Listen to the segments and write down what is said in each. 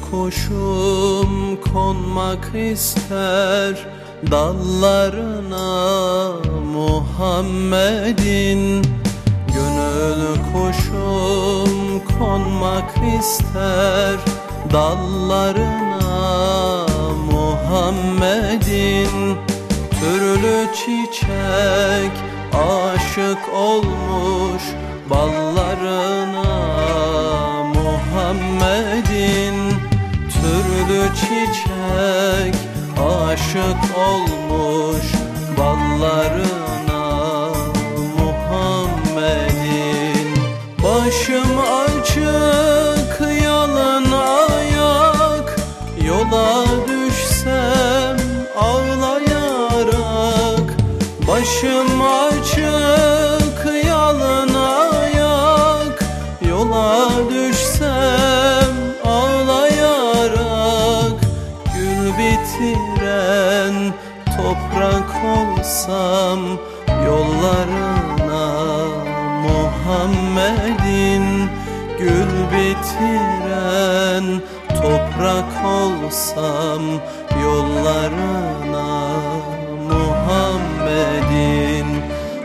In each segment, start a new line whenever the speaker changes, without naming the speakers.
kuşum konmak ister dallarına Muhammed'in. Gönül kuşum konmak ister dallarına Muhammed'in. Türlü çiçek aşık olmuş ballarına çiçek aşık olmuş ballarına Muhammed'in. Başım açık yalın ayak yola düşsem ağlayarak. Başım açık yalın ayak yola düşsem bitiren toprak olsam yollarına Muhammed'in Gül bitiren toprak olsam yollarına Muhammed'in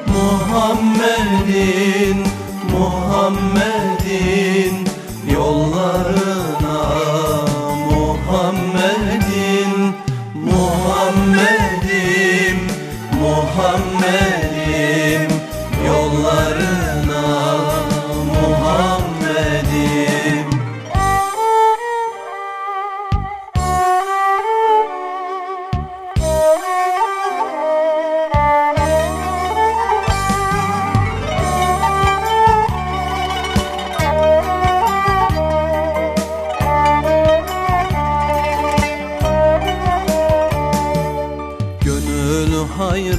Muhammed'in Muhammed'in yollarına Muhammed'im yollarına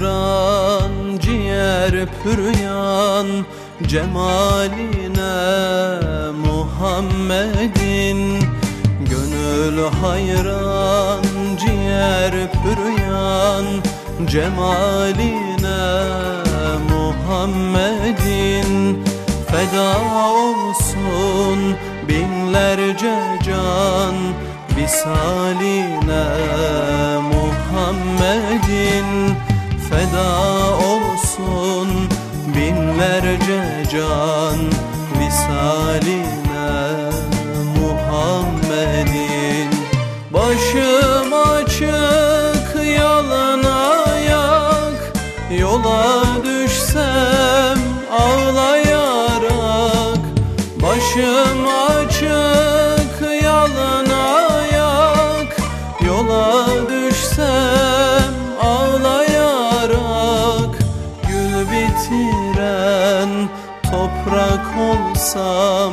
hayran, ciğer püryan Cemaline Muhammed'in Gönül hayran, ciğer püryan Cemaline Muhammed'in Feda olsun binlerce can Visaline Muhammed'in binlerce can Visaline Muhammed'in Başım toprak olsam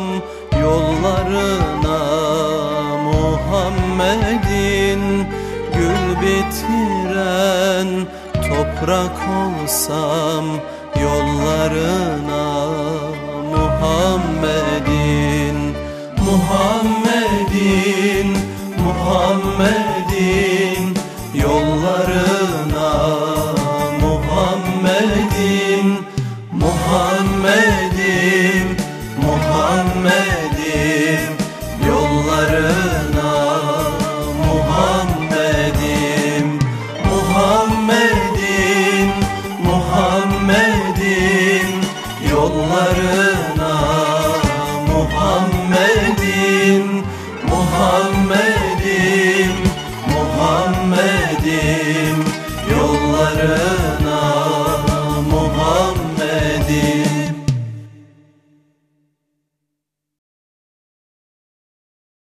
Yollarına Muhammed'in Gül bitiren toprak olsam Yollarına yollarına Muhammed'in Muhammed'in Muhammed'in yollarına